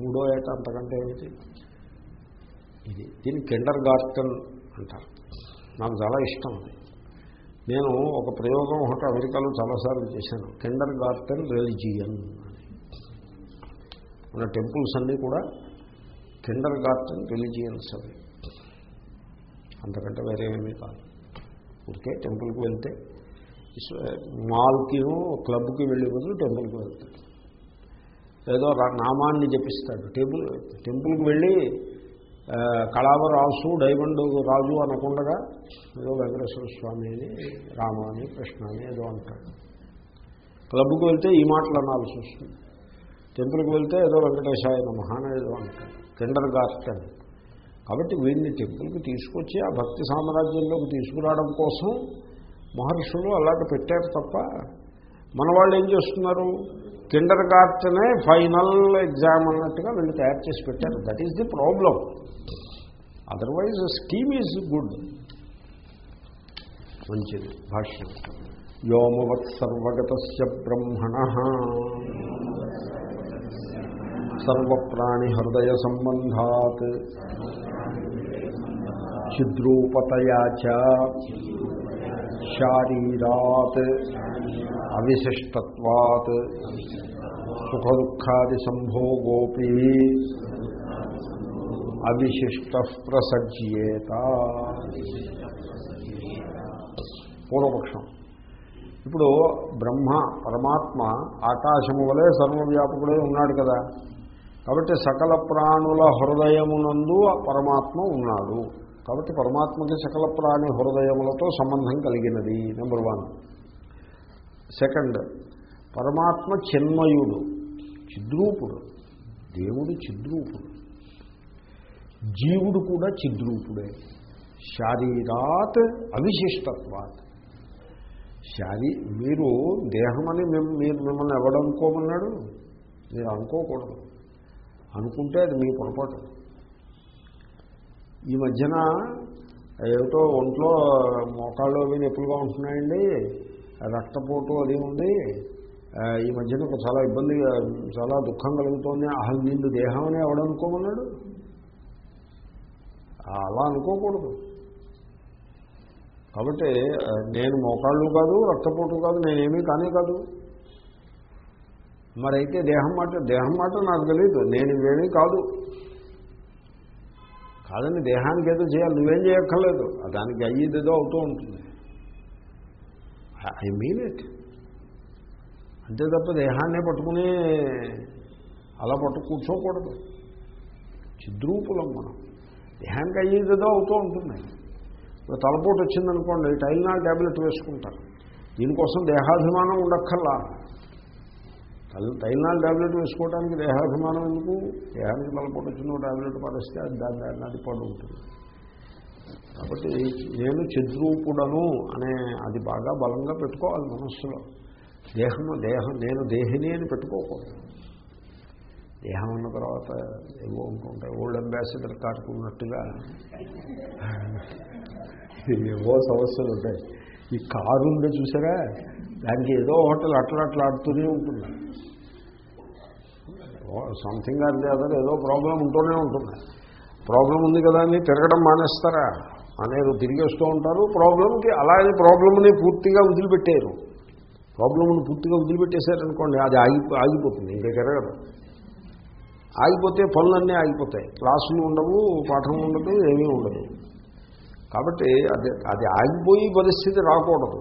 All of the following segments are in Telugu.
మూడో ఏట అంతకంటే ఏమిటి? ఇది దీన్ని కిండర్ గార్టెన్ అంటారు. నాకు చాలా ఇష్టం అది. నేను ఒక ప్రయోగం ఒకటి అమెరికాలో చాలాసార్లు చేశాను. కిండర్ గార్టెన్ రిలిజియన్ మన టెంపుల్స్ అన్నీ కూడా కిండర్ గార్టెన్ రిలిజియన్స్ అవి. అంతకంటే వేరే ఏమీ కాదు. ఓకే టెంపుల్కి వెళ్తే మాల్కి క్లబ్కి వెళ్ళే బదులు టెంపుల్కి వెళ్తాడు ఏదో రా- నామాన్ని జపిస్తాడు. టెంపుల్ టెంపుల్కి వెళ్ళి కళావ రాసు డైమండ్ రాజు అనకుండగా ఏదో వెంకటేశ్వర స్వామి అని రామ అని కృష్ణ అని ఏదో అంటాడు. క్లబ్కి వెళ్తే ఈ మాటలు అనాల్సి వస్తుంది. టెంపుల్కి వెళ్తే ఏదో వెంకటేశాయ మహాన్ అని ఏదో అంటాడు. కిండర్ గార్టెన్ కాబట్టి వీడిని టెంపుల్కి తీసుకొచ్చి ఆ భక్తి సామ్రాజ్యంలోకి తీసుకురావడం కోసం మహర్షులు అలాంటి పెట్టారు తప్ప మన వాళ్ళు ఏం చేస్తున్నారు? కిండర్ గార్టెనే ఫైనల్ ఎగ్జామ్ అన్నట్టుగా వీళ్ళు తయారు చేసి పెట్టారు. That is the problem otherwise scheme is good మంచిది. భాష్యం. వ్యోమవత్ సర్వగత బ్రహ్మణ. సర్వప్రాణి హృదయ సంబంధాత్. చిద్రూపతయా శారీరాత్. అవిశిష్టత్వాత్ సుఖ దుఃఖాది సంభోగోపి అవిశిష్ట ప్రసజ్యేత పూర్వపక్షం. ఇప్పుడు బ్రహ్మ పరమాత్మ ఆకాశము వలె సర్వవ్యాపకుడే ఉన్నాడు కదా. కాబట్టి సకల ప్రాణుల హృదయమునందు పరమాత్మ ఉన్నాడు. కాబట్టి పరమాత్మకి సకల ప్రాణి హృదయములతో సంబంధం కలిగినది నెంబర్ వన్ సెకండ్ పరమాత్మ చిన్మయుడు చిద్రూపుడు. దేవుడు చిద్రూపుడు. జీవుడు కూడా చిద్రూపుడే. శారీరాత్ అవిశిష్టత్వాత్. శారీ మీరు దేహమని మీరు మిమ్మల్ని ఎవడనుకోమన్నాడు మీరు అనుకోకూడదు. అనుకుంటే అది మీ పొరపాటు. ఈ మధ్యన ఏమిటో ఒంట్లో మోకాళ్ళు అవి నొప్పులుగా ఉంటున్నాయండి? రక్తపోటు అది ఉంది. ఈ మధ్యన ఒక చాలా ఇబ్బంది చాలా దుఃఖం కలుగుతోంది. అహం నిండు దేహం అని ఎవడనుకోమన్నాడు అలా అనుకోకూడదు. కాబట్టి నేను మోకాళ్ళు కాదు రక్తపోటు కాదు నేనేమీ కానీ కాదు. మరైతే దేహం మాట దేహం మాట నాకు తెలియదు నేను ఇవేమీ కాదు. కాదని దేహానికి ఏదో చేయాలి. నువ్వేం చేయక్కర్లేదు. దానికి అయ్యేదేదో అవుతూ ఉంటుంది. ఐ మీన్ ఇట్ అంతే తప్ప దేహాన్నే పట్టుకుని అలా పట్టు కూర్చోకూడదు. చిద్రూపులం మనం. దేహానికి అయ్యేదో అవుతూ ఉంటుంది. ఇప్పుడు తలపోటు వచ్చిందనుకోండి టైల్నాల్ ట్యాబ్లెట్ వేసుకుంటారు. దీనికోసం దేహాభిమానం ఉండక్కర్లా. టైల్నాల్ ట్యాబ్లెట్ వేసుకోవడానికి దేహాభిమానం ఎందుకు? దేహానికి తలపోటు వచ్చిన ట్యాబ్లెట్ పడేస్తే అది దాని దాన్ని అది పడు ఉంటుంది కాబట్టి నేను చిద్రూపుడను అనే అది బాగా బలంగా పెట్టుకోవాలి మనస్సులో. దేహము దేహం నేను దేహిని అని పెట్టుకోకూడదు. దేహం ఉన్న తర్వాత ఏవో ఉంటుంటాయి. ఓల్డ్ అంబాసిడర్ కాటుకున్నట్టుగా ఏవో సమస్యలు ఉంటాయి. ఈ కారు ఉండి చూసారా? దానికి ఏదో హోటల్ అట్లా అట్లా ఆడుతూనే ఉంటుంది సంథింగ్ ఆర్ ది అదర్ ఏదో ప్రాబ్లం ఉంటూనే ఉంటుంది. ప్రాబ్లం ఉంది కదా అని తిరగడం మానేస్తారా? అనేది తిరిగేస్తూ ఉంటారు. ప్రాబ్లంకి అలాగే ప్రాబ్లంని పూర్తిగా వదిలిపెట్టారు ప్రాబ్లంని పూర్తిగా వదిలిపెట్టేశారనుకోండి అది ఆగి ఆగిపోతుంది ఇంకా జరగదు ఆగిపోతే పనులన్నీ ఆగిపోతాయి. క్లాసులు ఉండవు పాఠం ఉండదు ఏమీ ఉండదు. కాబట్టి అది అది ఆగిపోయి పరిస్థితి రాకూడదు.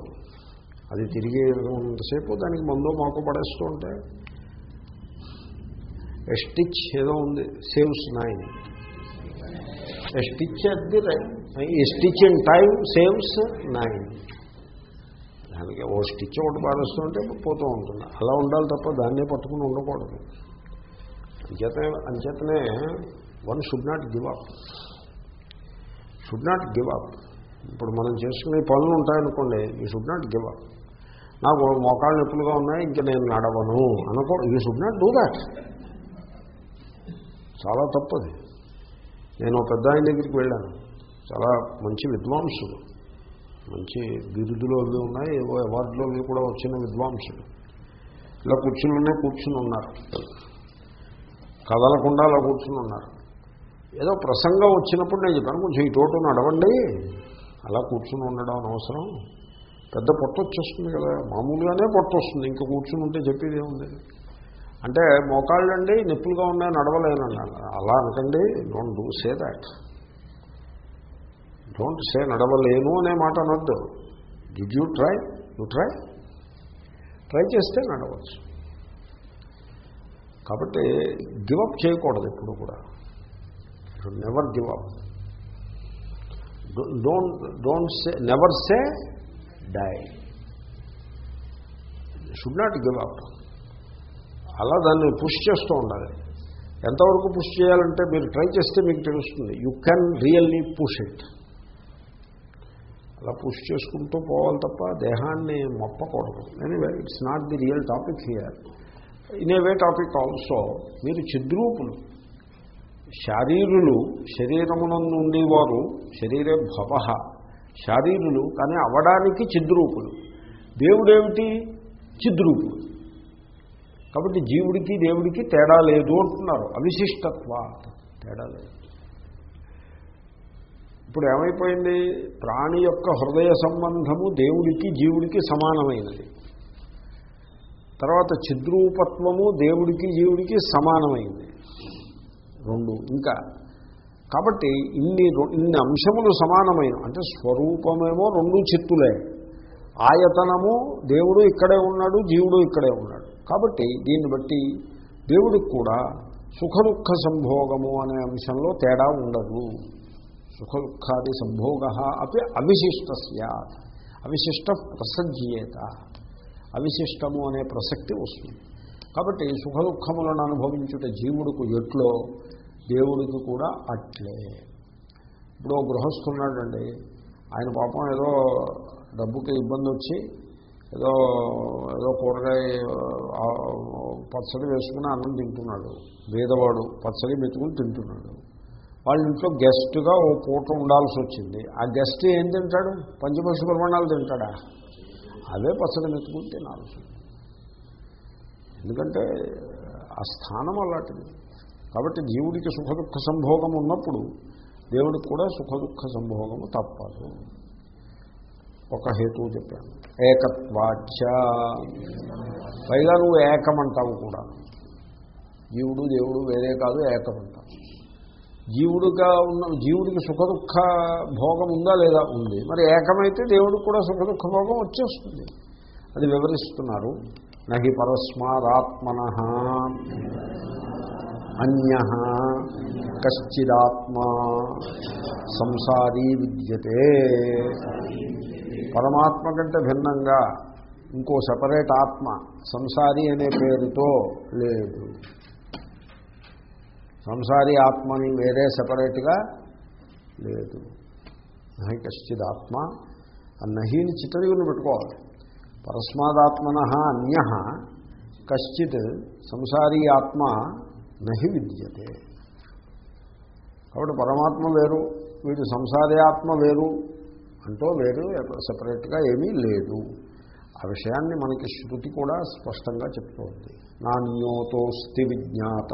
అది తిరిగి ఉన్నంతసేపు దానికి మందో మాకు పడేస్తూ ఉంటే స్టిచ్ ఏదో ఉంది saves nine. A stitch at the ఈ stitch in time saves nine దానికి ఓ స్టిచ్ ఒకటి పారేస్తుంటే పోతూ ఉంటుంది. అలా ఉండాలి తప్ప దాన్నే పట్టుకుని ఉండకూడదు. అంచేతనే అంచేతనే one should not give up should not give up ఇప్పుడు మనం చేసుకునే పనులు ఉంటాయనుకోండి you should not give up నాకు మోకాళ్ళు నొప్పులుగా ఉన్నాయి ఇంకా నేను నడవను అనుకో you should not do that చాలా తప్పది. నేను ఒక పెద్ద ఆయన దగ్గరికి వెళ్ళాను. చాలా మంచి విద్వాంసుడు మంచి బిరుదులు అవి ఉన్నాయి ఏవో అవార్డులు అవి కూడా వచ్చిన విద్వాంసుడు ఇలా కూర్చుని కూర్చుని ఉన్నారు కదలకుండా అలా కూర్చుని ఉన్నారు ఏదో ప్రసంగం వచ్చినప్పుడు నేను చెప్పాను కొంచెం ఈ నడవండి అలా కూర్చుని ఉండడం అనవసరం. పెద్ద పొట్ట వచ్చేస్తుంది కదా మామూలుగానే పొట్ట వస్తుంది. ఇంకా కూర్చుని ఉంటే చెప్పేది ఏముంది? అంటే మోకాళ్ళండి నొప్పులుగా ఉన్నాయి నడవలేనన్నాను. అలా అనకండి don't do say that don't say నడవలేను అనే మాట అనొద్దు. Did you try you try try చేస్తే నడవచ్చు. కాబట్టి గివప్ చేయకూడదు ఎప్పుడు కూడా. Never give up don't don't say never say die should not give up అలా దాన్ని పుష్ చేస్తూ ఉండాలి. ఎంతవరకు పుష్ చేయాలంటే మీరు ట్రై చేస్తే మీకు తెలుస్తుంది. You can really push it అలా పుష్ చేసుకుంటూ పోవాలి తప్ప దేహాన్ని మొప్పకూడదు. Anyway it's not the real topic here in a way topic also మీరు చిద్రూపులు. శారీరులు శరీరమునందు ఉండేవారు శరీరే భవ. శారీరులు కానీ అవడానికి చిద్రూపులు. దేవుడేమిటి? చిద్రూపులు. కాబట్టి జీవుడికి దేవుడికి తేడా లేదు అంటున్నారు. అవిశిష్టత్వ తేడా లేదు. ఇప్పుడు ఏమైపోయింది? ప్రాణి యొక్క హృదయ సంబంధము దేవుడికి జీవుడికి సమానమైనది. తర్వాత చిద్రూపత్వము దేవుడికి జీవుడికి సమానమైంది రెండు ఇంకా. కాబట్టి ఇన్ని ఇన్ని అంశములు సమానమైన అంటే స్వరూపమేమో రెండు చిత్తులే. ఆయతనము దేవుడు ఇక్కడే ఉన్నాడు జీవుడు ఇక్కడే ఉన్నాడు. కాబట్టి దీన్ని బట్టి దేవుడికి కూడా సుఖ దుఃఖ సంభోగము అనే అంశంలో తేడా ఉండదు. సుఖ దుఃఖాది సంభోగ అవి అవిశిష్ట సత్ అవిశిష్ట ప్రసజ్యేత. అవిశిష్టము అనే ప్రసక్తి వస్తుంది. కాబట్టి సుఖ దుఃఖములను అనుభవించుట జీవుడికి ఎట్లో దేవుడికి కూడా అట్లే. ఇప్పుడు గృహస్థున్నాడండి ఆయన పాపం ఏదో డబ్బుకి ఇబ్బంది వచ్చి ఏదో ఏదో కూరగాయ పచ్చడి వేసుకుని అన్నం తింటున్నాడు. వేదవాడు పచ్చడి మెతుకుని తింటున్నాడు. వాళ్ళ ఇంట్లో గెస్ట్గా ఓ పూట ఉండాల్సి వచ్చింది ఆ గెస్ట్ ఏం తింటాడు? పంచపక్ష ప్రమాణాలు తింటాడా? అవే పచ్చడి నెత్తుకుని తినాల్సి ఎందుకంటే ఆ స్థానం అలాంటిది. కాబట్టి జీవుడికి సుఖదుఖ సంభోగం ఉన్నప్పుడు దేవుడికి కూడా సుఖదుఖ సంభోగము తప్పదు. ఒక హేతువు చెప్పాను. ఏకత్వాచ పైగా నువ్వు ఏకమంటావు కూడా. జీవుడు దేవుడు వేరే కాదు ఏకమంటావు జీవుడుగా ఉన్న జీవుడికి సుఖ దుఃఖ భోగం ఉందా లేదా? ఉంది. మరి ఏకమైతే దేవుడికి కూడా సుఖ దుఃఖ భోగం వచ్చేస్తుంది. అది వివరిస్తున్నారు. నహి పరస్మారాత్మన. అన్య కశ్చిదాత్మా. సంసారీ విద్యతే. పరమాత్మ కంటే భిన్నంగా ఇంకో సపరేట్ ఆత్మ సంసారి అనే పేరుతో లేదు. సంసారి ఆత్మని వేరే సపరేట్గా లేదు. నహి కశ్చిద్ ఆత్మ నహీని చిత్తదిగుని పెట్టుకోవాలి. పరస్మాదాత్మన అన్య కశ్చిత్ సంసారీ ఆత్మ నహి విద్యతే. కాబట్టి పరమాత్మ వేరు వీడు సంసారి ఆత్మ వేరు అంటూ వేరు సపరేట్గా ఏమీ లేదు. ఆ విషయాన్ని మనకి శృతి కూడా స్పష్టంగా చెప్తోంది. నాణ్యోతోస్తి విజ్ఞాత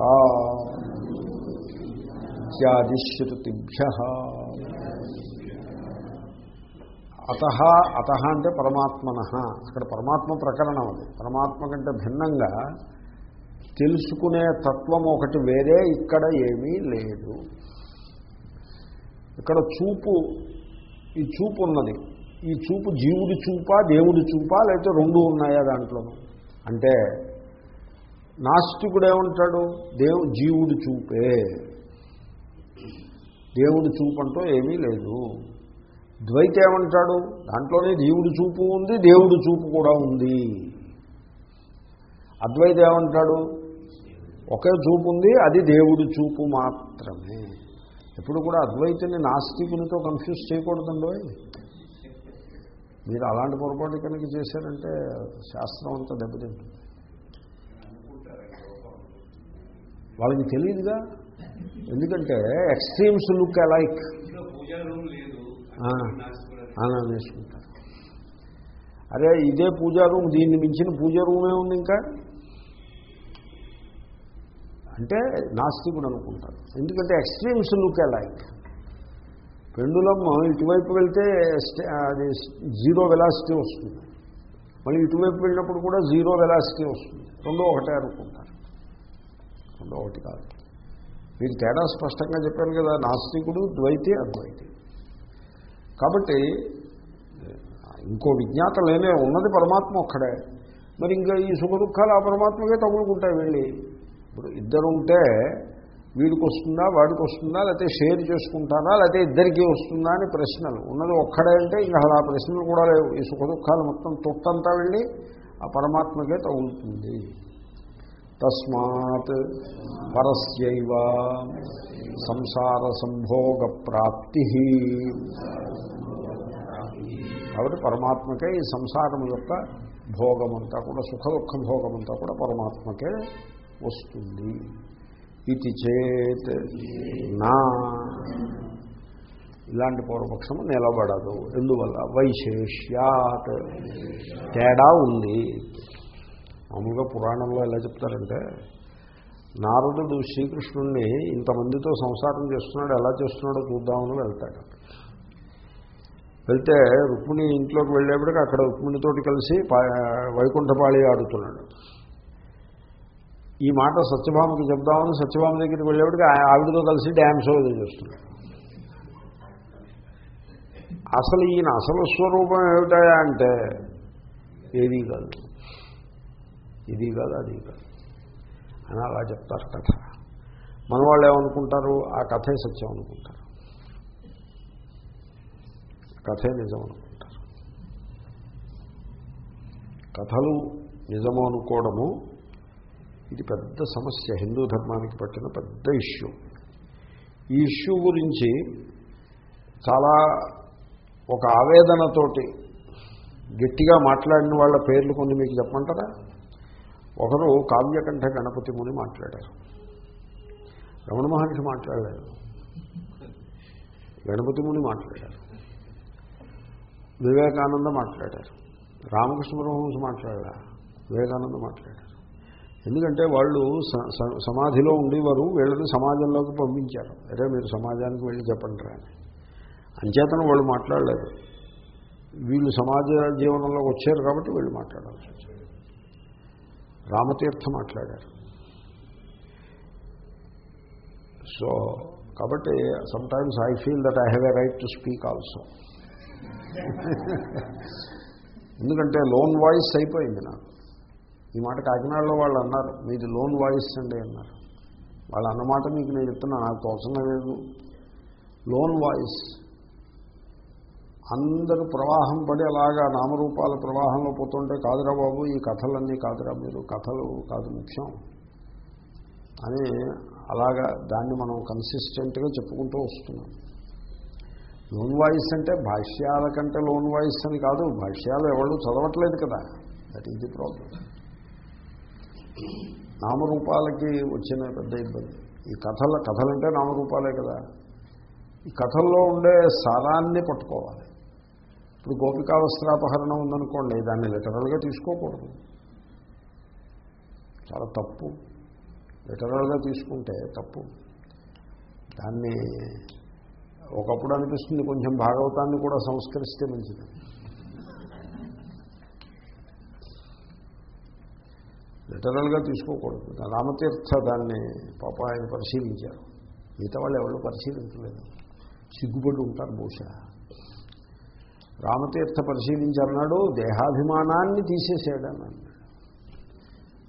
ఇత్యాది శృతిభ్య అత అత అంటే పరమాత్మన. అక్కడ పరమాత్మ ప్రకరణం అది. పరమాత్మ కంటే భిన్నంగా తెలుసుకునే తత్వం ఒకటి వేరే ఇక్కడ ఏమీ లేదు. ఇక్కడ చూపు ఈ చూపు ఉన్నది ఈ చూపు జీవుడి చూపా దేవుడి చూపా లేకపోతే రెండు ఉన్నాయా దాంట్లో? అంటే నాస్తికుడు ఏమంటాడు? దేవు జీవుడి చూపే. దేవుడి చూపు అంటూ ఏమీ లేదు. ద్వైత ఏమంటాడు? దాంట్లోనే జీవుడి చూపు ఉంది దేవుడి చూపు కూడా ఉంది. అద్వైత ఏమంటాడు? ఒకే చూపు ఉంది అది దేవుడి చూపు మాత్రమే. ఎప్పుడు కూడా అద్వైతుని నాస్తికునితో కన్ఫ్యూజ్ చేయకూడదండి. మీరు అలాంటి పొరపాటు కనుక చేశారంటే శాస్త్రం అంతా దెబ్బతింటుంది. వాళ్ళకి తెలియదుగా ఎందుకంటే ఎక్స్ట్రీమ్స్ లుక్ లైక్ అని అనేసుకుంటారు అరే ఇదే పూజా రూమ్ దీన్ని మించిన పూజా రూమే ఉంది ఇంకా? అంటే నాస్తికుడు అనుకుంటారు ఎందుకంటే ఎక్స్ట్రీమ్స్ లుక్ లైక్ పెండులం ఇటువైపు వెళ్తే అది జీరో వెలాసిటీ వస్తుంది. మళ్ళీ ఇటువైపు వెళ్ళినప్పుడు కూడా జీరో వెలాసిటీ వస్తుంది. రెండో ఒకటే అనుకుంటారు. రెండో ఒకటి కాదు. మీకు తేడా స్పష్టంగా చెప్పాను కదా నాస్తికుడు ద్వైతి అద్వైతి. కాబట్టి ఇంకో విజ్ఞాత లేనే ఉన్నది పరమాత్మ ఒక్కడే. మరి ఇంకా ఈ సుఖ దుఃఖాలు ఆ పరమాత్మకే తగులుకుంటాయి వెళ్ళి. ఇప్పుడు ఇద్దరు ఉంటే వీడికి వస్తుందా వాడికి వస్తుందా లేకపోతే షేర్ చేసుకుంటారా లేకపోతే ఇద్దరికీ వస్తుందా అని ప్రశ్నలు. ఉన్నది ఒక్కడే అంటే ఇంకా అసలు ఆ ప్రశ్నలు కూడా లేవు. ఈ సుఖ దుఃఖాలు మొత్తం తొట్టంతా వెళ్ళి ఆ పరమాత్మకే తగులుతుంది. తస్మాత్ పరస్యవ సంసార సంభోగ ప్రాప్తి. కాబట్టి పరమాత్మకే ఈ సంసారం యొక్క భోగమంతా కూడా సుఖ దుఃఖ భోగమంతా కూడా పరమాత్మకే వస్తుంది. ఇది చేత్ నా. ఇలాంటి పూర్వపక్షము నిలబడదు. ఎందువల్ల? వైశేష్యాత్. తేడా ఉంది. మామూలుగా పురాణంలో ఎలా చెప్తారంటే నారదుడు శ్రీకృష్ణుణ్ణి ఇంతమందితో సంసారం చేస్తున్నాడు ఎలా చేస్తున్నాడో చూద్దామని వెళ్తాడు. వెళ్తే రుక్మిణి ఇంట్లోకి వెళ్ళేప్పటికీ అక్కడ రుక్మిణితోటి కలిసి వైకుంఠపాళి ఆడుతున్నాడు. ఈ మాట సత్యభామకి చెప్దామని సత్యభామ దగ్గరికి వెళ్ళేప్పటికి ఆ- ఆవిడతో కలిసి డ్యామ్ షో ఏదో చేస్తున్నాడు అసలు ఈయన అసలు స్వరూపం ఏమిటా అంటే ఏదీ కాదు. ఇది కాదు అది కాదు. అని అలా చెప్తారు కథ. మన వాళ్ళు ఏమనుకుంటారు? ఆ కథే సత్యం అనుకుంటారు. కథే నిజం అనుకుంటారు. కథలు నిజము అనుకోవడము ఇది పెద్ద సమస్య. హిందూ ధర్మానికి పట్టిన పెద్ద ఇష్యూ. ఈ ఇష్యూ గురించి చాలా ఒక ఆవేదనతోటి గట్టిగా మాట్లాడిన వాళ్ళ పేర్లు కొన్ని మీకు చెప్పమంటారా? ఒకరు కావ్యకంఠ గణపతి ముని మాట్లాడారు. రమణ మహర్షి మాట్లాడలేదు గణపతి ముని మాట్లాడారు. వివేకానంద మాట్లాడారు. రామకృష్ణ పరమహంస మాట్లాడారా. వివేకానంద మాట్లాడారు. ఎందుకంటే వాళ్ళు స- స- సమాధిలో ఉండేవారు వీళ్ళని సమాజంలోకి పంపించారు. అరే మీరు సమాజానికి వెళ్ళి చెప్పండి రా అని. అంచేతను వాళ్ళు మాట్లాడలేదు. వీళ్ళు సమాజ జీవనంలోకి వచ్చారు కాబట్టి వీళ్ళు మాట్లాడాల్సి వచ్చింది రామతీర్థ మాట్లాడారు. సో కాబట్టి sometimes I feel that I have a right to speak also ఎందుకంటే లోన్ వాయిస్ అయిపోయింది నాకు. ఈ మాట కాకినాడలో వాళ్ళు అన్నారు మీది లోన్ వాయిస్ అండి అన్నారు. వాళ్ళు అన్నమాట మీకు నేను చెప్తున్నా నాకు అవసరం లేదు. Lone voice. అందరూ ప్రవాహం పడి అలాగా నామరూపాల ప్రవాహంలో పోతుంటే కాదురా బాబు ఈ కథలన్నీ కాదురా మీరు కథలు కాదు ముఖ్యం అని అలాగా దాన్ని మనం కన్సిస్టెంట్గా చెప్పుకుంటూ వస్తున్నాం. లోన్ వాయిస్ అంటే భాష్యాల కంటే లోన్ వాయిస్ అని కాదు భాష్యాలు ఎవరు చదవట్లేదు కదా. దట్ ఈజ్ ది ప్రాబ్లం నామరూపాలకి వచ్చిన పెద్ద ఇబ్బంది. ఈ కథల కథలంటే నామరూపాలే కదా. ఈ కథల్లో ఉండే సారాన్ని పట్టుకోవాలి. ఇప్పుడు గోపికావస్త్రాపహరణం ఉందనుకోండి దాన్ని లిటరల్గా తీసుకోకూడదు. చాలా తప్పు. లిటరల్గా తీసుకుంటే తప్పు. దాన్ని ఒకప్పుడు అనిపిస్తుంది కొంచెం భాగవతాన్ని కూడా సంస్కరిస్తే మంచిది. లిటరల్గా తీసుకోకూడదు. రామతీర్థ దాన్ని పాప ఆయన పరిశీలించారు. మిగతా వాళ్ళు ఎవరు పరిశీలించలేదు. సిగ్గుపడి ఉంటారు బహుశా. రామతీర్థ పరిశీలించన్నాడు దేహాభిమానాన్ని తీసేసాడన్నాడు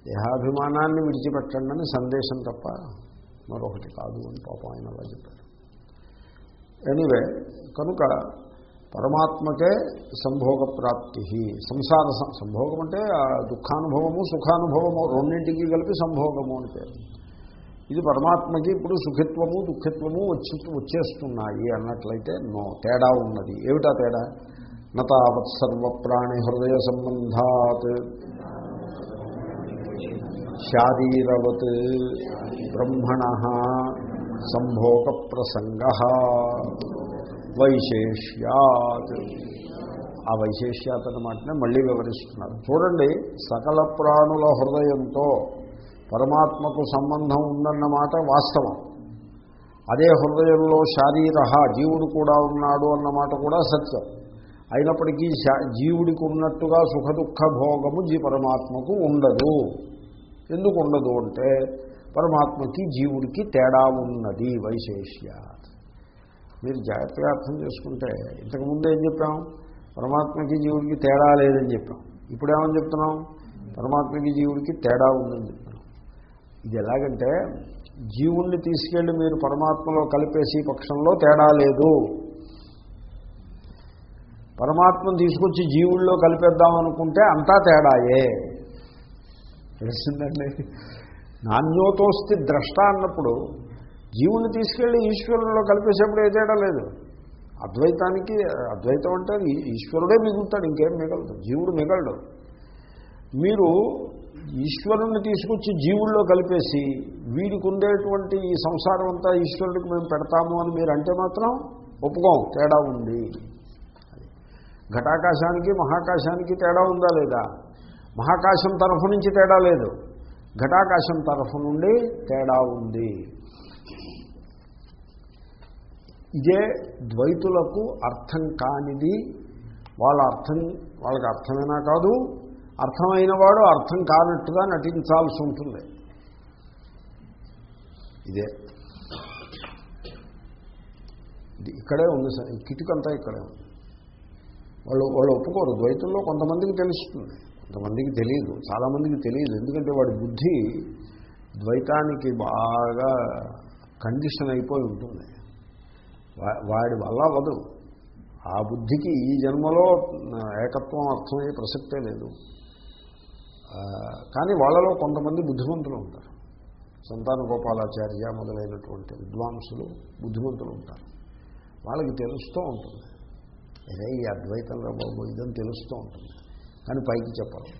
దేహాభిమానాన్ని విడిచిపెట్టండి అని సందేశం తప్ప మరొకటి కాదు అని పాపం ఆయన అలా ఎనీవే కనుక పరమాత్మకే సంభోగ ప్రాప్తి సంసార సం- సంభోగం అంటే దుఃఖానుభవము సుఖానుభవము రెండింటికి కలిపి సంభోగము అని పేరు. ఇది పరమాత్మకి ఇప్పుడు సుఖిత్వము దుఃఖిత్వము వచ్చి వచ్చేస్తున్నాయి అన్నట్లయితే నో తేడా ఉన్నది. ఏమిటా తేడా? నతావత్ సర్వప్రాణి హృదయ సంబంధాత్. శారీరవత్ బ్రహ్మణ సంభోగ ప్రసంగ వైశేష్యాత్. ఆ వైశేష్యాత్ అన్నమాటనే మళ్ళీ వివరిస్తున్నారు. చూడండి సకల ప్రాణుల హృదయంతో పరమాత్మకు సంబంధం ఉందన్నమాట వాస్తవం. అదే హృదయంలో శారీర జీవుడు కూడా ఉన్నాడు అన్నమాట కూడా సత్యం. అయినప్పటికీ జీవుడికి ఉన్నట్టుగా సుఖదుఖ భోగము జీ పరమాత్మకు ఉండదు. ఎందుకు ఉండదు అంటే పరమాత్మకి జీవుడికి తేడా ఉన్నది వైశేష్య మీరు జాగ్రత్తగా అర్థం చేసుకుంటే ఇంతకుముందు ఏం చెప్పాం? పరమాత్మకి జీవుడికి తేడా లేదని చెప్పాం. ఇప్పుడు ఏమని చెప్తున్నాం? పరమాత్మకి జీవుడికి తేడా ఉందని చెప్తున్నాం ఇది ఎలాగంటే జీవుణ్ణి తీసుకెళ్ళి మీరు పరమాత్మలో కలిపేసి పక్షంలో తేడా లేదు. పరమాత్మను తీసుకొచ్చి జీవుల్లో కలిపేద్దాం అనుకుంటే అంతా తేడాయే. తెలిసిందండి నాణ్యోతోస్తి ద్రష్ట అన్నప్పుడు జీవుని తీసుకెళ్ళి ఈశ్వరుల్లో కలిపేసేప్పుడు ఏ తేడా లేదు. అద్వైతానికి అద్వైతం అంటే ఈశ్వరుడే మిగులుతాడు ఇంకేం మిగలదు. జీవుడు మిగలడు. మీరు ఈశ్వరుణ్ణి తీసుకొచ్చి జీవుల్లో కలిపేసి వీడికి ఉండేటువంటి ఈ సంసారం అంతా ఈశ్వరుడికి మేము పెడతాము అని మీరు అంటే మాత్రం ఒప్పుకోం తేడా ఉంది. ఘటాకాశానికి మహాకాశానికి తేడా ఉందా లేదా? మహాకాశం తరఫు నుంచి తేడా లేదు. ఘటాకాశం తరఫు నుండి తేడా ఉంది. ఇదే ద్వైతులకు అర్థం కానిది. వాళ్ళ అర్థం వాళ్ళకి అర్థమైనా కాదు. అర్థమైన వాడు అర్థం కానట్టుగా నటించాల్సి ఉంటుంది. ఇదే. ఇక్కడే ఉంది సార్. ఈ కిటికంతా ఇక్కడే ఉంది. వాళ్ళు వాళ్ళు ఒప్పుకోరు. ద్వైతుల్లో కొంతమందికి తెలుస్తుంది. కొంతమందికి తెలియదు. చాలామందికి తెలియదు. ఎందుకంటే వాడి బుద్ధి ద్వైతానికి బాగా కండిషన్ అయిపోయి ఉంటుంది. వాడి వల్ల అవ్వదు ఆ బుద్ధికి ఈ జన్మలో ఏకత్వం అర్థమయ్యే ప్రసక్తే లేదు. కానీ వాళ్ళలో కొంతమంది బుద్ధిమంతులు ఉంటారు. సంతాన గోపాలాచార్య మొదలైనటువంటి విద్వాంసులు బుద్ధిమంతులు ఉంటారు. వాళ్ళకి తెలుస్తూ ఉంటుంది. అదే ఈ అద్వైతంలో బాబు ఇదని తెలుస్తూ ఉంటుంది. కానీ పైకి చెప్పాలి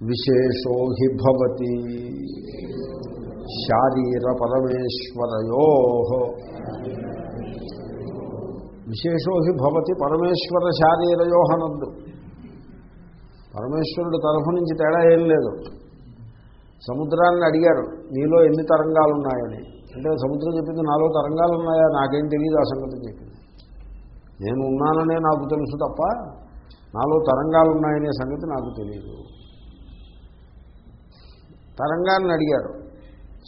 విశేషో హి భవతి. శారీర పరమేశ్వరయో విశేషో హి భవతి పరమేశ్వర శారీరయో అనద్దు. పరమేశ్వరుడు తరఫు నుంచి తేడా ఏం లేదు. సముద్రాన్ని అడిగారు నీలో ఎన్ని తరంగాలు ఉన్నాయని అంటే సముద్రం చెప్పింది నాలో తరంగాలు ఉన్నాయా నాకేం తెలియదు ఆ సంగతి చెప్పింది నేను ఉన్నాననే నాకు తెలుసు తప్ప నాలో తరంగాలు ఉన్నాయనే సంగతి నాకు తెలియదు తరంగాన్ని అడిగారు.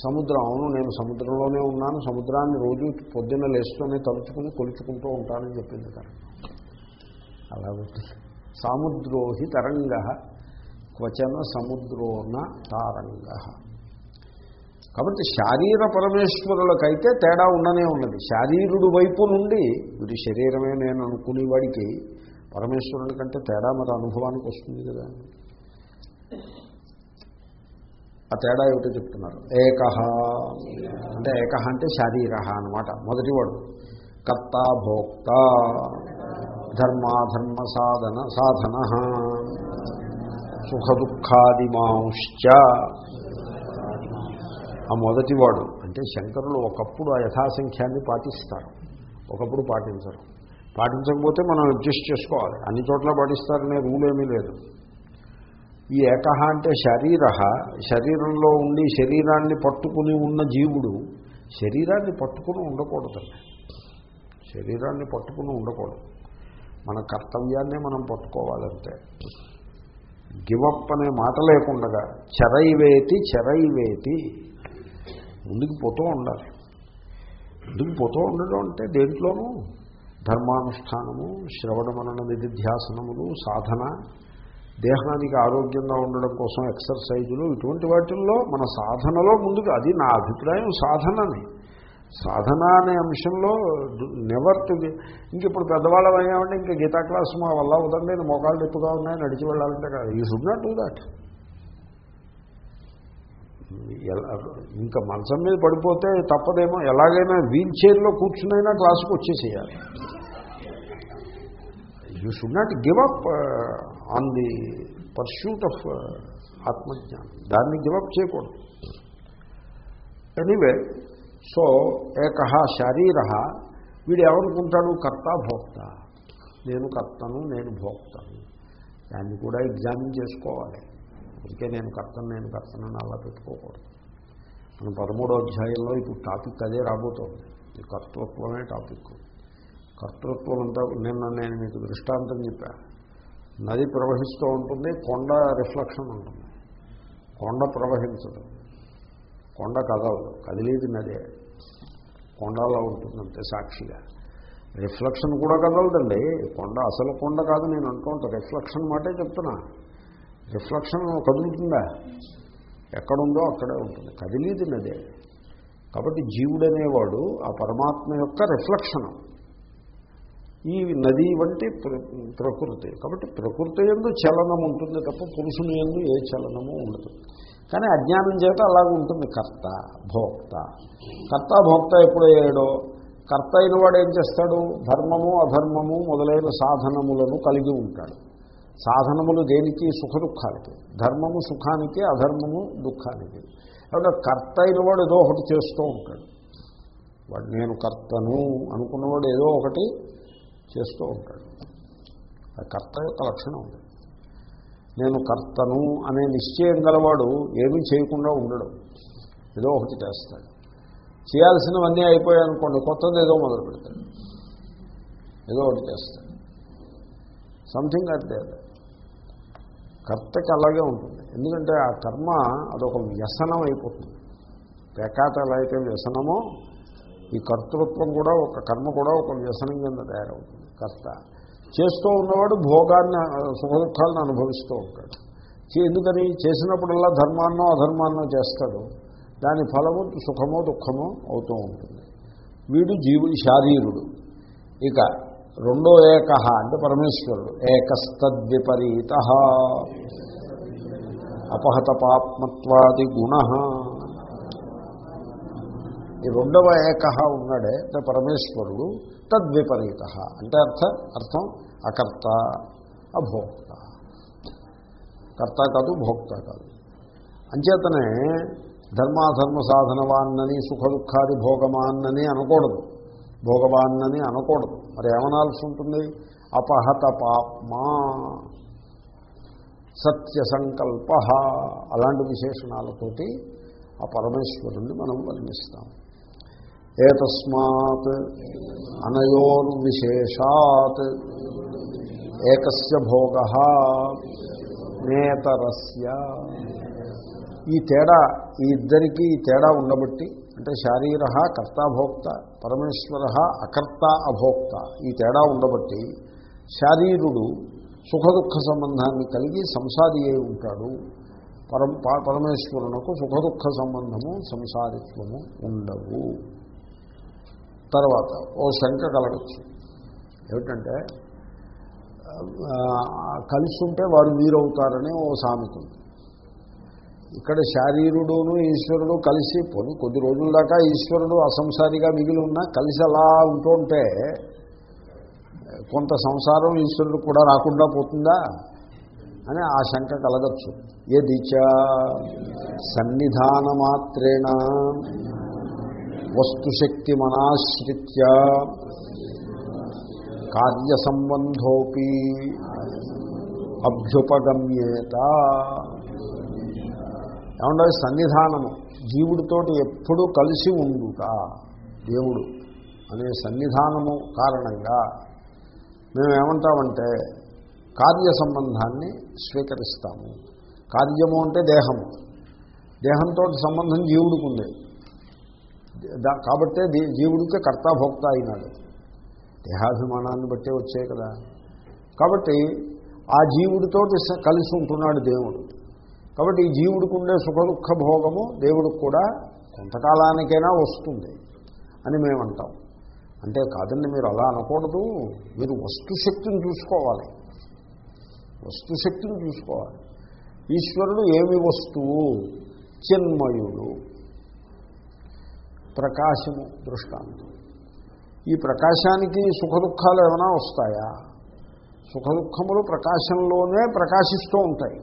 సముద్రం అవును నేను సముద్రంలోనే ఉన్నాను. సముద్రాన్ని రోజు పొద్దున్న లేస్తూనే తలుచుకుని కొలుచుకుంటూ ఉంటానని చెప్పింది తరంగం. అలా సాముద్రోహి తరంగ క్వచన సముద్రోన తారంగ. కాబట్టి శారీర పరమేశ్వరులకైతే తేడా ఉండనే ఉన్నది. శారీరుడు వైపు నుండి వీడి శరీరమే నేను అనుకునే వాడికి పరమేశ్వరుని కంటే తేడా మరి అనుభవానికి వస్తుంది కదా. ఆ తేడా ఏమిటో చెప్తున్నారు. ఏకహ అంటే ఏకహ అంటే శారీర అనమాట మొదటివాడు కర్త భోక్త ధర్మాధర్మ సాధన సాధన సుఖ దుఃఖాదిమాంశ్చ ఆ మొదటివాడు అంటే శంకరులు ఒకప్పుడు ఆ యథాసంఖ్యాన్ని పాటిస్తారు. ఒకప్పుడు పాటించరు. పాటించకపోతే మనం అడ్జస్ట్ చేసుకోవాలి. అన్ని చోట్ల పాటిస్తారనే రూల్ ఏమీ లేదు. ఈ ఏకహ అంటే శరీర. శరీరంలో ఉండి శరీరాన్ని పట్టుకుని ఉన్న జీవుడు శరీరాన్ని పట్టుకుని ఉండకూడదండి శరీరాన్ని పట్టుకుని ఉండకూడదు. మన కర్తవ్యాన్ని మనం పట్టుకోవాలంటే గివప్ అనే మాట లేకుండా చెరైవేతి చెరైవేతి ముందుకు పోతూ ఉండాలి. ముందుకు పోతూ ఉండడం అంటే దేంట్లోనూ? ధర్మానుష్ఠానము శ్రవణ మనన నిధిధ్యాసనములు సాధన దేహానికి ఆరోగ్యంగా ఉండడం కోసం ఎక్సర్సైజులు ఇటువంటి వాటిల్లో మన సాధనలో ముందుకు అది నా అభిప్రాయం సాధనని. సాధన అనే అంశంలో నెవర్ టు ఇంక ఇప్పుడు పెద్దవాళ్ళం అయ్యామంటే ఇంకా గీతా క్లాస్ మా వల్ల అవుతుంది మోకాళ్ళు నొప్పిగా ఉన్నాయి నడిచి వెళ్ళాలంటే కాదు you should not do that ఇంకా మంచం మీద పడిపోతే తప్పదేమో ఎలాగైనా వీల్ చైర్లో కూర్చునైనా క్లాసుకు వచ్చేసేయాలి you should not give up on the pursuit of ఆత్మజ్ఞానం దాన్ని గివప్ చేయకూడదు. ఎనీవే సో ఏక శరీర వీడు ఏమనుకుంటాడు కర్త భోక్త. నేను కర్తను నేను భోక్తను. దాన్ని కూడా ఎగ్జామిన్ చేసుకోవాలి. అందుకే నేను కర్తను నేను కర్తనని అలా పెట్టుకోకూడదు. మనం పదమూడో అధ్యాయంలో ఇప్పుడు టాపిక్ అదే రాబోతోంది. ఈ కర్తృత్వమే టాపిక్ కర్తృత్వం అంతా నిన్న నేను మీకు దృష్టాంతం చెప్పాను నది ప్రవహిస్తూ ఉంటుంది కొండ రిఫ్లెక్షన్ ఉంటుంది. కొండ ప్రవహించదు. కొండ కదలదు కదిలేది నదే. కొండలా ఉంటుంది అంతే సాక్షిగా. రిఫ్లెక్షన్ కూడా కదలదండి. కొండ అసలు కొండ కాదు నేను అంటూ రిఫ్లెక్షన్ మాటే చెప్తున్నా. రిఫ్లెక్షన్ కదులుతుందా? ఎక్కడుందో అక్కడే ఉంటుంది. కదిలీది నదే. కాబట్టి జీవుడనేవాడు ఆ పరమాత్మ యొక్క రిఫ్లెక్షన్. ఈ నది వంటి ప్ర- ప్రకృతి. కాబట్టి ప్రకృతి ఎందు చలనం ఉంటుంది తప్ప పురుషుని ఎందు ఏ చలనము ఉండదు. కానీ అజ్ఞానం చేత అలాగే ఉంటుంది కర్త భోక్త. కర్త భోక్త ఎప్పుడయ్యాడో? కర్త అయిన వాడు ఏం చేస్తాడు? ధర్మము అధర్మము మొదలైన సాధనములను కలిగి ఉంటాడు. సాధనములు దేనికి? సుఖ దుఃఖాలకి ధర్మము సుఖానికి అధర్మము దుఃఖానికి. కాబట్టి కర్త అయిన వాడు ఏదో ఒకటి చేస్తూ ఉంటాడు. వాడు నేను కర్తను అనుకున్నవాడు ఏదో ఒకటి చేస్తూ ఉంటాడు. ఆ కర్త యొక్క లక్షణం. ఉంది నేను కర్తను అనే నిశ్చయం గలవాడు ఏమీ చేయకుండా ఉండడం. ఏదో ఒకటి చేస్తాడు. చేయాల్సినవన్నీ అయిపోయాయనుకోండి కొత్తది ఏదో మొదలు పెడతాడు. ఏదో ఒకటి చేస్తాడు. సంథింగ్ అంటే కర్తకి అలాగే ఉంటుంది. ఎందుకంటే ఆ కర్మ అదొక వ్యసనం అయిపోతుంది. పేకాట ఎలా అయితే వ్యసనమో ఈ కర్తృత్వం కూడా ఒక కర్మ కూడా ఒక వ్యసనం కింద తయారవుతుంది. కర్త. చేస్తూ ఉన్నవాడు భోగాన్ని సుఖదుఖాలను అనుభవిస్తూ ఉంటాడు. ఎందుకని? చేసినప్పుడల్లా ధర్మాన్నో అధర్మాన్నో చేస్తాడు. దాని ఫలము సుఖమో దుఃఖమో అవుతూ ఉంటుంది. వీడు జీవుడు శారీరుడు. ఇక రెండో ఏక అంటే పరమేశ్వరుడు. ఏకస్తద్విపరీత. అపహత పాత్మత్వాది గుణ. ఈ రెండవ ఏక ఉన్నాడే అంటే పరమేశ్వరుడు. తద్విపరీత అంటే అర్థ? అర్థం? అకర్త అభోక్త. కర్త కాదు భోక్త కాదు. అంచేతనే ధర్మాధర్మ సాధనవాన్నని సుఖ దుఃఖాది భోగమాన్నని అనకూడదు. భోగవాన్నని అనకూడదు. మరి ఏమనాల్సి ఉంటుంది? అపహత పాప్మా. సత్య సంకల్ప అలాంటి విశేషణాలతోటి ఆ పరమేశ్వరుణ్ణి మనం వర్ణిస్తాం. ఏతస్మాత్ అనయోర్విశేషాత్ ఏకస్య భోగ నేతరస్య. ఈ తేడా ఈ ఇద్దరికీ ఈ తేడా ఉండబట్టి అంటే శారీర కర్తాభోక్త పరమేశ్వర అకర్త అభోక్త ఈ తేడా ఉండబట్టి శారీరుడు సుఖ దుఃఖ సంబంధాన్ని కలిగి సంసారి అయి ఉంటాడు. పరం ప- పరమేశ్వరునకు సుఖ దుఃఖ సంబంధము సంసారిత్వము ఉండవు. తర్వాత ఓ శంక కలగచ్చు. ఏమిటంటే కలిసి ఉంటే వారు వీరవుతారని ఓ సామెత. ఉంది ఇక్కడ శారీరుడును ఈశ్వరుడు కలిసి పోనీ కొద్ది రోజుల దాకా ఈశ్వరుడు అసంసారిగా మిగిలి ఉన్నా కలిసి అలా ఉంటుంటే కొంత సంసారం ఈశ్వరుడు కూడా రాకుండా పోతుందా? అని ఆ శంక కలగచ్చు. ఎదిచ సన్నిధానమాత్రేణ. మాత్రేణ వస్తుశక్తి మనాశ్రిత్య కార్యసంబంధోపి అభ్యుపగమ్యేత. ఏమంటే సన్నిధానము జీవుడితోటి ఎప్పుడూ కలిసి ఉండుట దేవుడు అనే సన్నిధానము కారణంగా మేము ఏమంటామంటే కార్య సంబంధాన్ని స్వీకరిస్తాము. కార్యము అంటే దేహము. దేహంతో సంబంధం జీవుడికి ఉంది కాబట్టే దీ- జీవుడికి కర్తాభోక్త అయినాడు. దేహాభిమానాన్ని బట్టే వచ్చాయి కదా. కాబట్టి ఆ జీవుడితో కలిసి ఉంటున్నాడు దేవుడు. కాబట్టి ఈ జీవుడికి ఉండే సుఖ దుఃఖ భోగము దేవుడికి కూడా కొంతకాలానికైనా వస్తుంది అని మేమంటాం. అంటే కాదండి మీరు అలా అనకూడదు. మీరు వస్తుశక్తిని చూసుకోవాలి. వస్తుశక్తిని చూసుకోవాలి. ఈశ్వరుడు ఏమి వస్తువు? చిన్మయుడు. ప్రకాశము దృష్టాంతం. ఈ ప్రకాశానికి సుఖ దుఃఖాలు ఏమైనా వస్తాయా? సుఖ దుఃఖములు ప్రకాశంలోనే ప్రకాశిస్తూ ఉంటాయి.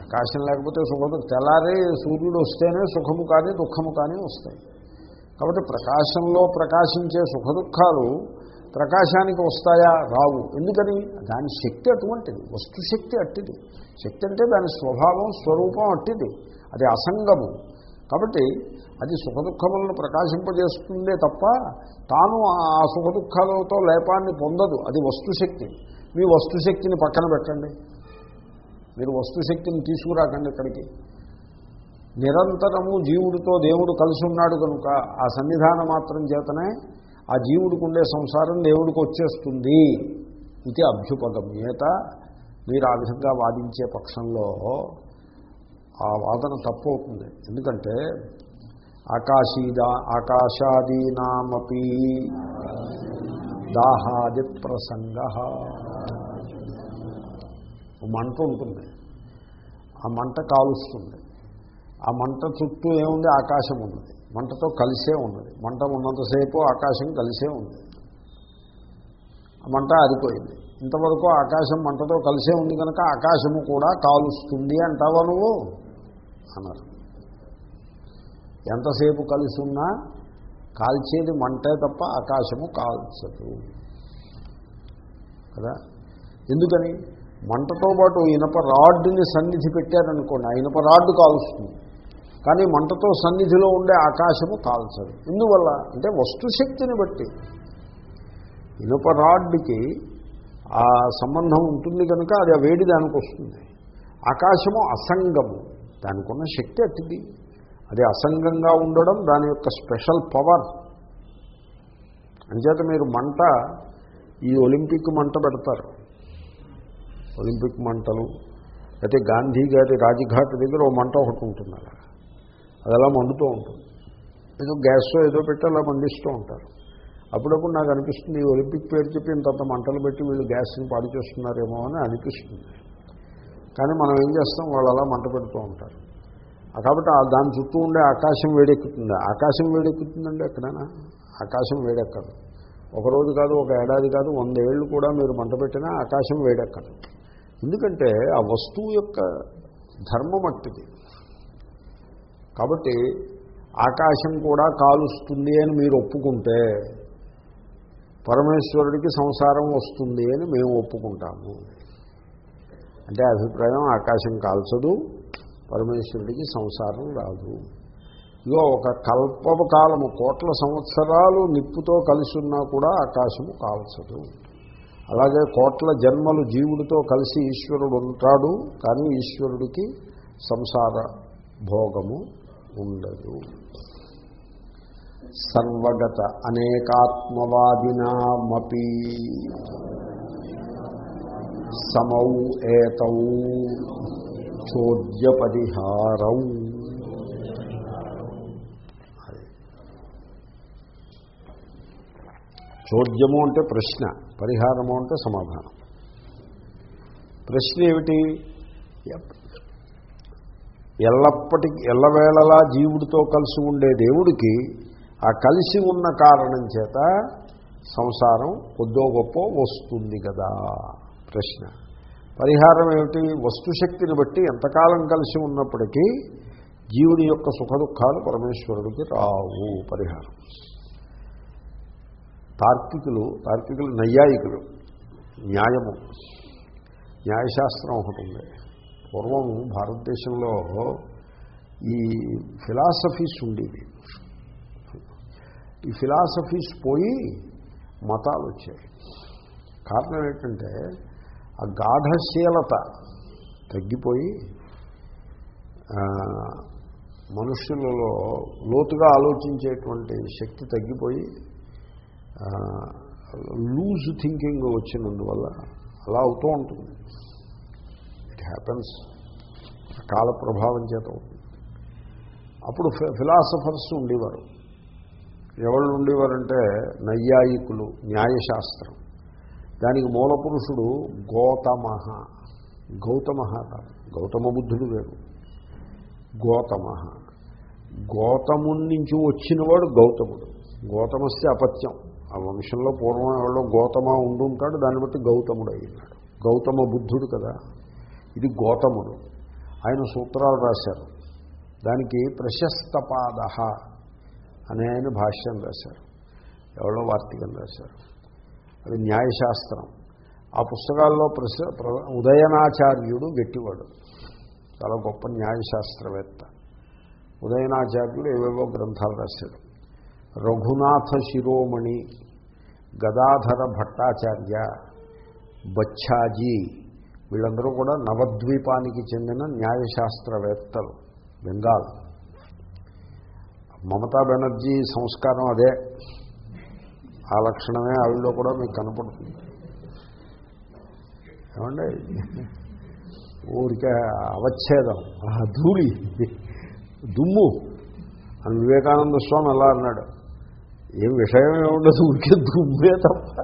ప్రకాశం లేకపోతే సుఖదు తెల్లారి సూర్యుడు వస్తేనే సుఖము కానీ దుఃఖము కానీ వస్తాయి. కాబట్టి ప్రకాశంలో ప్రకాశించే సుఖ దుఃఖాలు ప్రకాశానికి వస్తాయా? రావు. ఎందుకని? దాని శక్తి అటువంటిది. వస్తు శక్తి అట్టిది. శక్తి అంటే దాని స్వభావం స్వరూపం అట్టిది. అది అసంగము. కాబట్టి అది సుఖదుఖములను ప్రకాశింపజేస్తుందే తప్ప తాను ఆ సుఖదుఖాలతో లేపాన్ని పొందదు. అది వస్తుశక్తి. మీ వస్తుశక్తిని పక్కన పెట్టండి. మీరు వస్తుశక్తిని తీసుకురాకండి ఇక్కడికి. నిరంతరము జీవుడితో దేవుడు కలిసి ఉన్నాడు కనుక ఆ సన్నిధాన మాత్రం చేతనే ఆ జీవుడికి ఉండే సంసారం దేవుడికి వచ్చేస్తుంది. ఇది అభ్యుపగమ్యేత. మీరు ఆ విధంగా వాదించే పక్షంలో ఆ వాదన తప్పు అవుతుంది. ఎందుకంటే ఆకాశీదా ఆకాశాదీనామీ దాహాది ప్రసంగ. మంట ఉంటుంది. ఆ మంట కాలుస్తుంది. ఆ మంట చుట్టూ ఏముంది? ఆకాశం ఉన్నది. మంటతో కలిసే ఉన్నది. మంట ఉన్నంతసేపు ఆకాశం కలిసే ఉంది ఆ మంట ఆరిపోయింది. ఇంతవరకు ఆకాశం మంటతో కలిసే ఉంది కనుక ఆకాశము కూడా కాలుస్తుంది అంటావా నువ్వు? అన్నారు. ఎంతసేపు కలిసి ఉన్నా కాల్చేది మంటే తప్ప ఆకాశము కాల్చదు. కదా? ఎందుకని? మంటతో పాటు ఇనప రాడ్డుని సన్నిధి పెట్టారనుకోండి ఆ ఇనప రాడ్డు కాలుస్తుంది. కానీ మంటతో సన్నిధిలో ఉండే ఆకాశము కాల్చదు. ఎందువల్ల? అంటే వస్తుశక్తిని బట్టి. ఇనుప రాడ్డుకి ఆ సంబంధం ఉంటుంది కనుక అది ఆ వేడి దానికి వస్తుంది ఆకాశము అసంగము. దానికి ఉన్న శక్తి అట్టిది అది అసంగంగా ఉండడం దాని యొక్క స్పెషల్ పవర్. అంచేత మీరు మంట ఈ ఒలింపిక్ మంట పెడతారు. ఒలింపిక్ మంటలు అయితే గాంధీ గారి రాజఘాట్ దగ్గర ఓ మంట ఒకటి ఉంటుంది అలా అది అలా మండుతూ ఉంటుంది. ఏదో గ్యాస్ ఏదో పెట్టి అలా మండిస్తూ ఉంటారు. అప్పుడప్పుడు నాకు అనిపిస్తుంది ఈ ఒలింపిక్ పేరు చెప్పి ఇంతంత మంటలు పెట్టి వీళ్ళు గ్యాస్ని పాడు చేస్తున్నారేమో అని అనిపిస్తుంది. కానీ మనం ఏం చేస్తాం వాళ్ళు అలా మంట పెడుతూ ఉంటారు. కాబట్టి ఆ దాని చుట్టూ ఉండే ఆకాశం వేడెక్కుతుంది. ఆకాశం వేడెక్కుతుందండి ఎక్కడైనా? ఆకాశం వేడెక్కదు. ఒక రోజు కాదు ఒక ఏడాది కాదు వంద ఏళ్ళు కూడా మీరు మంట పెట్టినా ఆకాశం వేడెక్కదు. ఎందుకంటే ఆ వస్తువు యొక్క ధర్మం అట్టిది. కాబట్టి ఆకాశం కూడా కాలుస్తుంది అని మీరు ఒప్పుకుంటే పరమేశ్వరుడికి సంసారం వస్తుంది అని మేము ఒప్పుకుంటాము. అంటే అభిప్రాయం ఆకాశం కాల్చదు పరమేశ్వరుడికి సంసారం రాదు. ఇగో ఒక కల్ప కాలము కోట్ల సంవత్సరాలు నిప్పుతో కలిసి ఉన్నా కూడా ఆకాశము కాల్చదు. అలాగే కోట్ల జన్మలు జీవుడితో కలిసి ఈశ్వరుడు ఉంటాడు కానీ ఈశ్వరుడికి సంసార భోగము ఉండదు. సర్వగత అనేకాత్మవాదినామీ సమౌ ఏతౌ చోద్య పరిహారం చోద్యము అంటే ప్రశ్న పరిహారము అంటే సమాధానం. ప్రశ్న ఏమిటి? ఎల్లప్పటికి ఎల్లవేళలా జీవుడితో కలిసి ఉండే దేవుడికి ఆ కలిసి ఉన్న కారణం చేత సంసారం కొద్దో గొప్ప వస్తుంది కదా. ప్రశ్న. పరిహారం ఏమిటి? వస్తుశక్తిని బట్టి ఎంతకాలం కలిసి ఉన్నప్పటికీ జీవుని యొక్క సుఖదుఖాలు పరమేశ్వరుడికి రావు పరిహారం. తార్కికులు తార్కికులు నైయాయికులు న్యాయము. న్యాయశాస్త్రం ఒకటి ఉంది. పూర్వం భారతదేశంలో ఈ ఫిలాసఫీస్ ఉండేవి. ఈ ఫిలాసఫీస్ పోయి మతాలు వచ్చాయి. కారణం ఏంటంటే ఆ గాఢశీలత తగ్గిపోయి మనుషులలో లోతుగా ఆలోచించేటువంటి శక్తి తగ్గిపోయి లూజ్ థింకింగ్ వచ్చినందువల్ల అలా అవుతూ ఉంటుంది. ఇట్ హ్యాపెన్స్ కాల ప్రభావం చేత అవుతుంది. అప్పుడు ఫిలాసఫర్స్ ఉండేవారు. ఎవరు ఉండేవారంటే నైయాయికులు న్యాయశాస్త్రం. దానికి మూల పురుషుడు గౌతమ గౌతమ కాదు. గౌతమ బుద్ధుడు వేరు. గౌతమ గౌతముడి నుంచి వచ్చినవాడు గౌతముడు. గౌతమస్తే అపత్యం. ఆ వంశంలో పూర్వం ఎవరో గౌతమ ఉండుంటాడు దాన్ని బట్టి గౌతముడు అయ్యినాడు గౌతమ బుద్ధుడు కదా. ఇది గౌతముడు. ఆయన సూత్రాలు రాశారు. దానికి ప్రశస్తపాద అనే ఆయన భాష్యం రాశారు. ఎవరో వార్తికం రాశారు. అది న్యాయశాస్త్రం. ఆ పుస్తకాల్లో ప్రస ప్ర- ఉదయనాచార్యుడు గట్టివాడు. చాలా గొప్ప న్యాయశాస్త్రవేత్త. ఉదయనాచార్యుడు ఏవేవో గ్రంథాలు రాశాడు. రఘునాథ శిరోమణి గదాధర భట్టాచార్య బచ్చాజీ వీళ్ళందరూ కూడా నవద్వీపానికి చెందిన న్యాయశాస్త్రవేత్తలు బెంగాల్. మమతా బెనర్జీ సంస్కారం అదే. ఆ లక్షణమే ఆవిడలో కూడా మీకు కనపడుతుంది. ఏమండి? ఊరికే అవచ్ఛేదం. ఆ ధూళి. దుమ్ము. అని వివేకానంద స్వామి అలా అన్నాడు. ఏం విషయం ఏముండదు ఊరికే దుమ్మే తప్ప.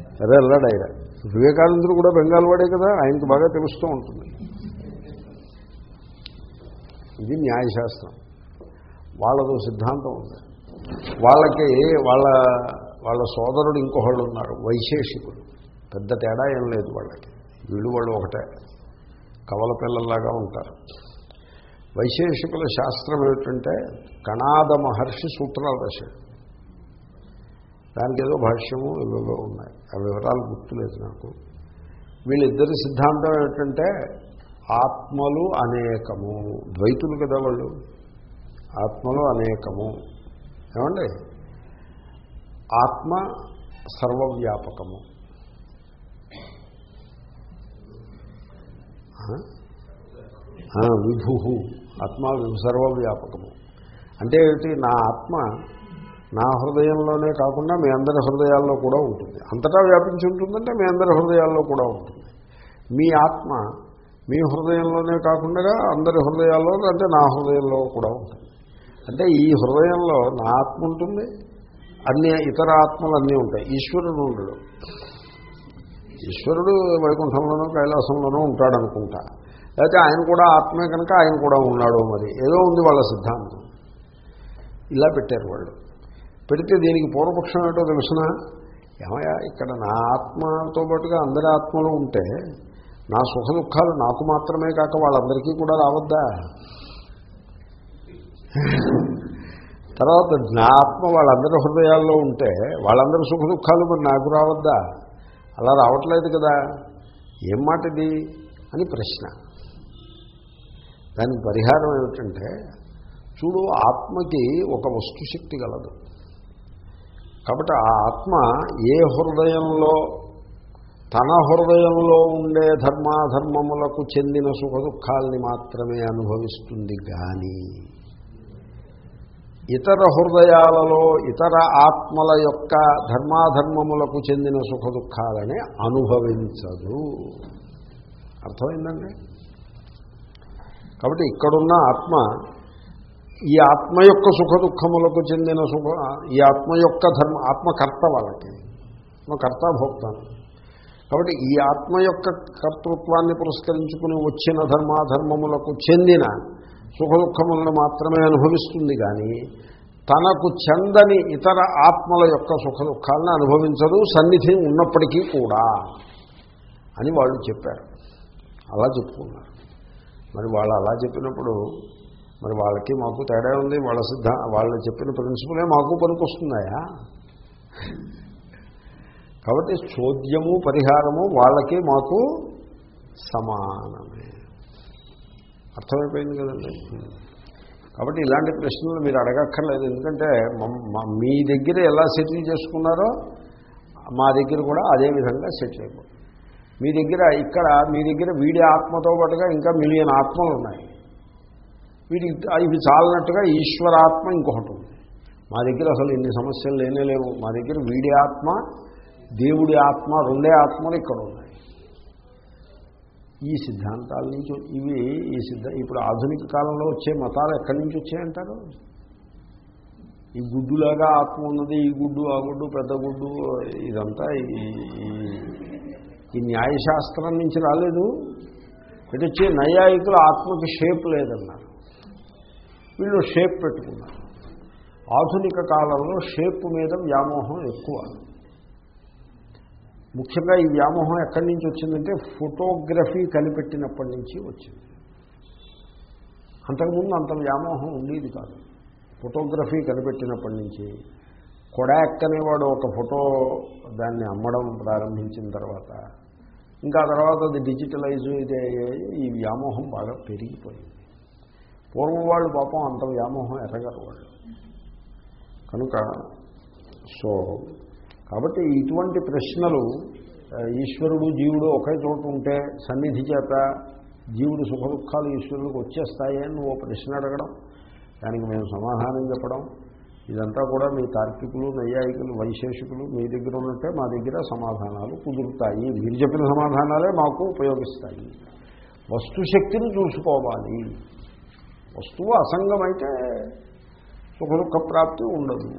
అదే అన్నాడు ఆయన. వివేకానందుడు కూడా బెంగాల్ వాడే కదా ఆయనకి బాగా తెలుస్తూ ఉంటుంది. ఇది న్యాయశాస్త్రం. వాళ్ళతో సిద్ధాంతం ఉంది. వాళ్ళకి వాళ్ళ వాళ్ళ సోదరుడు ఇంకొకళ్ళు ఉన్నారు వైశేషికుడు పెద్ద తేడా ఏం లేదు వాళ్ళకి. వీళ్ళు వాళ్ళు ఒకటే. కవల పిల్లల్లాగా ఉంటారు. వైశేషికుల శాస్త్రం ఏమిటంటే కణాద మహర్షి సూత్రాలు రాశాడు. దానికి ఏదో భాష్యము ఇవేవో ఉన్నాయి. ఆ వివరాలు గుర్తులేదు నాకు. వీళ్ళిద్దరి సిద్ధాంతం ఏమిటంటే ఆత్మలు అనేకము. ద్వైతులు కదా వాళ్ళు. ఆత్మలు అనేకము. ఏమండి? ఆత్మ సర్వవ్యాపకము. విభు ఆత్మ సర్వవ్యాపకము. అంటే ఏమిటి? నా ఆత్మ నా హృదయంలోనే కాకుండా మీ అందరి హృదయాల్లో కూడా ఉంటుంది. అంతటా వ్యాపించి ఉంటుందంటే మీ అందరి హృదయాల్లో కూడా ఉంటుంది. మీ ఆత్మ మీ హృదయంలోనే కాకుండా అందరి హృదయాల్లో అంటే నా హృదయంలో కూడా ఉంటుంది. అంటే ఈ హృదయంలో నా ఆత్మ ఉంటుంది అన్ని ఇతర ఆత్మలు అన్నీ ఉంటాయి. ఈశ్వరుడు ఉండడు. ఈశ్వరుడు వైకుంఠంలోనూ కైలాసంలోనూ ఉంటాడు అనుకుంటా లేకపోతే ఆయన కూడా ఆత్మే కనుక ఆయన కూడా ఉన్నాడు మరి. ఏదో ఉంది వాళ్ళ సిద్ధాంతం. ఇలా పెట్టారు వాళ్ళు. పెడితే దీనికి పూర్వపక్షం ఏంటో తెలుసిన? ఏమయ్యా ఇక్కడ నా ఆత్మతో పాటుగా అందరి ఆత్మలు ఉంటే నా సుఖ దుఃఖాలు నాకు మాత్రమే కాక వాళ్ళందరికీ కూడా రావద్దా? తర్వాత జ్ఞాత్మ ఆత్మ వాళ్ళందరి హృదయాల్లో ఉంటే వాళ్ళందరి సుఖ దుఃఖాలు మరి నాకు రావద్దా? అలా రావట్లేదు కదా. ఏం మాట ఇది అని ప్రశ్న. దానికి పరిహారం ఏమిటంటే చూడు ఆత్మకి ఒక వస్తుశక్తి గలదు. కాబట్టి ఆ ఆత్మ ఏ హృదయంలో తన హృదయంలో ఉండే ధర్మాధర్మములకు చెందిన సుఖ దుఃఖాల్ని మాత్రమే అనుభవిస్తుంది కానీ ఇతర హృదయాలలో ఇతర ఆత్మల యొక్క ధర్మాధర్మములకు చెందిన సుఖ దుఃఖాలని అనుభవించదు. అర్థమైందండి? కాబట్టి ఇక్కడున్న ఆత్మ ఈ ఆత్మ యొక్క సుఖ దుఃఖములకు చెందిన సుఖ ఈ ఆత్మ యొక్క ధర్మ ఆత్మకర్త వాళ్ళకి ఆత్మకర్త భోక్తాను కాబట్టి ఈ ఆత్మ యొక్క కర్తృత్వాన్ని పురస్కరించుకుని వచ్చిన ధర్మాధర్మములకు చెందిన సుఖ దుఃఖములను మాత్రమే అనుభవిస్తుంది కానీ తనకు చెందని ఇతర ఆత్మల యొక్క సుఖ దుఃఖాలను అనుభవించదు సన్నిధి ఉన్నప్పటికీ కూడా అని వాళ్ళు చెప్పారు. అలా చెప్పుకున్నారు. మరి వాళ్ళు అలా చెప్పినప్పుడు మరి వాళ్ళకి మాకు తేడా ఉంది వాళ్ళ సిద్ధ వాళ్ళు చెప్పిన ప్రిన్సిపలే మాకు పనికొస్తున్నాయా? కాబట్టి చోద్యము పరిహారము వాళ్ళకి మాకు సమానమే. అర్థమైపోయింది కదండి. కాబట్టి ఇలాంటి ప్రశ్నలు మీరు అడగక్కర్లేదు. ఎందుకంటే మమ్- మీ దగ్గర ఎలా సెటిల్ చేసుకున్నారో మా దగ్గర కూడా అదే విధంగా సెటిల్ అయిపోతుంది. మీ దగ్గర ఇక్కడ మీ దగ్గర వీడి ఆత్మతో పాటుగా ఇంకా మిలియన్ ఆత్మలు ఉన్నాయి. వీడి ఇవి చాలన్నట్టుగా ఈశ్వరాత్మ ఇంకొకటి ఉంది. మా దగ్గర అసలు ఇన్ని సమస్యలు లేనే లేవు. మా దగ్గర వీడి ఆత్మ దేవుడి ఆత్మ రెండే ఆత్మలు ఇక్కడ ఉన్నాయి. ఈ సిద్ధాంతాల నుంచి ఇవి ఈ సిద్ధ ఇప్పుడు ఆధునిక కాలంలో వచ్చే మతాలు ఎక్కడి నుంచి వచ్చాయంటారు? ఈ గుడ్డులాగా ఆత్మ ఉన్నది ఈ గుడ్డు ఆ గుడ్డు పెద్ద గుడ్డు ఇదంతా ఈ ఈ- న్యాయశాస్త్రం నుంచి రాలేదు. ఇటు వచ్చే నైయాయికులు ఆత్మకి షేప్ లేదన్నారు. వీళ్ళు షేప్ పెట్టుకున్నారు. ఆధునిక కాలంలో షేప్ మీద వ్యామోహం ఎక్కువ. ముఖ్యంగా ఈ వ్యామోహం ఎక్కడి నుంచి వచ్చిందంటే ఫోటోగ్రఫీ కనిపెట్టినప్పటి నుంచి వచ్చింది. అంతకుముందు అంత వ్యామోహం ఉండేది కాదు. ఫోటోగ్రఫీ కనిపెట్టినప్పటి నుంచి కొడాక్ అనేవాడు ఒక ఫోటో దాన్ని అమ్మడం ప్రారంభించిన తర్వాత ఇంకా తర్వాత అది డిజిటలైజ్ ఇది ఈ వ్యామోహం బాగా పెరిగిపోయింది. పూర్వం వాళ్ళు పాపం అంత వ్యామోహం ఎరగరు వాళ్ళు. కనుక సో కాబట్టి ఇటువంటి ప్రశ్నలు ఈశ్వరుడు జీవుడు ఒకే చోట ఉంటే సన్నిధి చేత జీవుడు సుఖ దుఃఖాలు ఈశ్వరుడికి వచ్చేస్తాయి అని ఓ ప్రశ్న అడగడం దానికి మేము సమాధానం చెప్పడం ఇదంతా కూడా మీ తార్కికులు నైయాయికులు వైశేషికులు మీ దగ్గర ఉన్నట్టే మా దగ్గర సమాధానాలు కుదురుతాయి. మీరు చెప్పిన సమాధానాలే మాకు ఉపయోగిస్తాయి. వస్తుశక్తిని చూసుకోవాలి. వస్తువు అసంగమైతే సుఖ దుఃఖ ప్రాప్తి ఉండదు.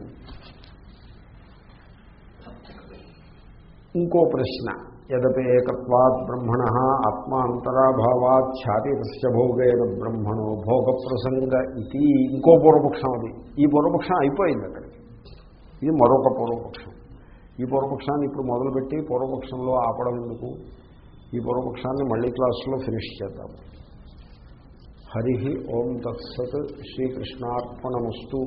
ఇంకో ప్రశ్న. యదపేకత్వాత్ బ్రహ్మణ ఆత్మాంతరాభావాత్ ఛాతీతస్య భోగేన బ్రహ్మణో భోగ ప్రసంగ ఇది ఇంకో పూర్వపక్షం అది. ఈ పూర్వపక్షం అయిపోయింది అక్కడికి. ఇది మరొక పూర్వపక్షం. ఈ పూర్వపక్షాన్ని ఇప్పుడు మొదలుపెట్టి పూర్వపక్షంలో ఆపడం ఎందుకు? ఈ పూర్వపక్షాన్ని మళ్ళీ క్లాసులో ఫినిష్ చేద్దాం. హరి ఓం తత్సత్ శ్రీకృష్ణార్పణమస్తు.